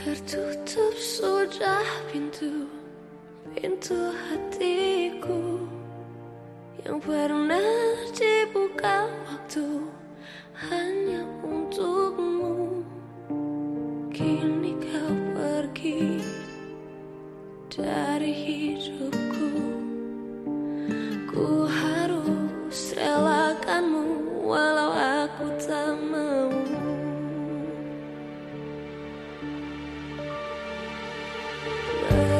Tertutup sudah pintu Pintu hatiku Yang pernah dibuka waktu Hanya untukmu. Kini kau pergi Dari hidupku. Ku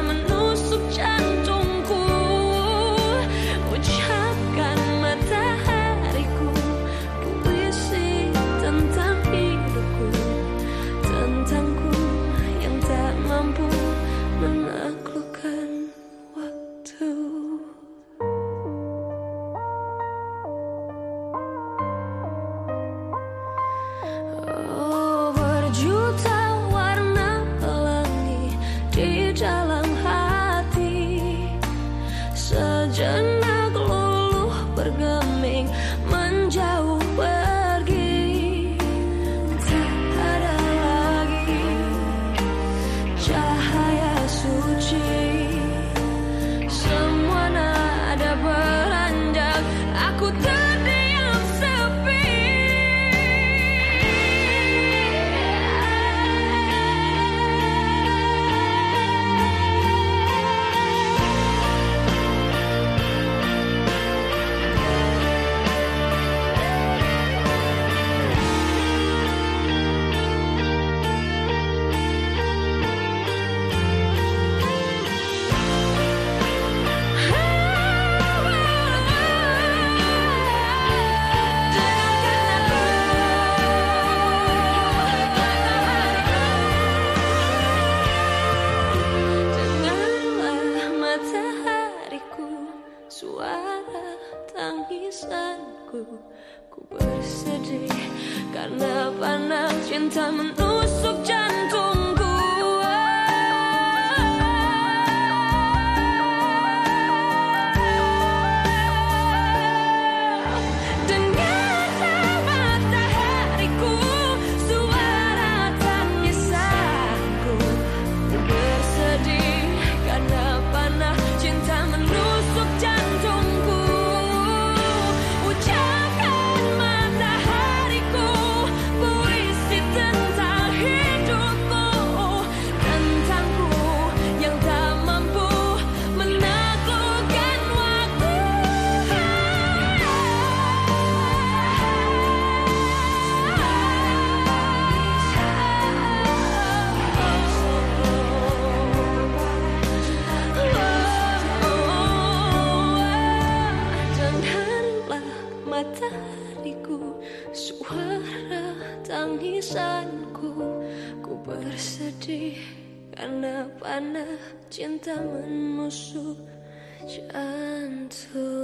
I'm 这浪海。bersedih karena panas cinta menunggu matahariku Suara tangisanku. Ku bersedih karena panah cinta menusuk jantungku.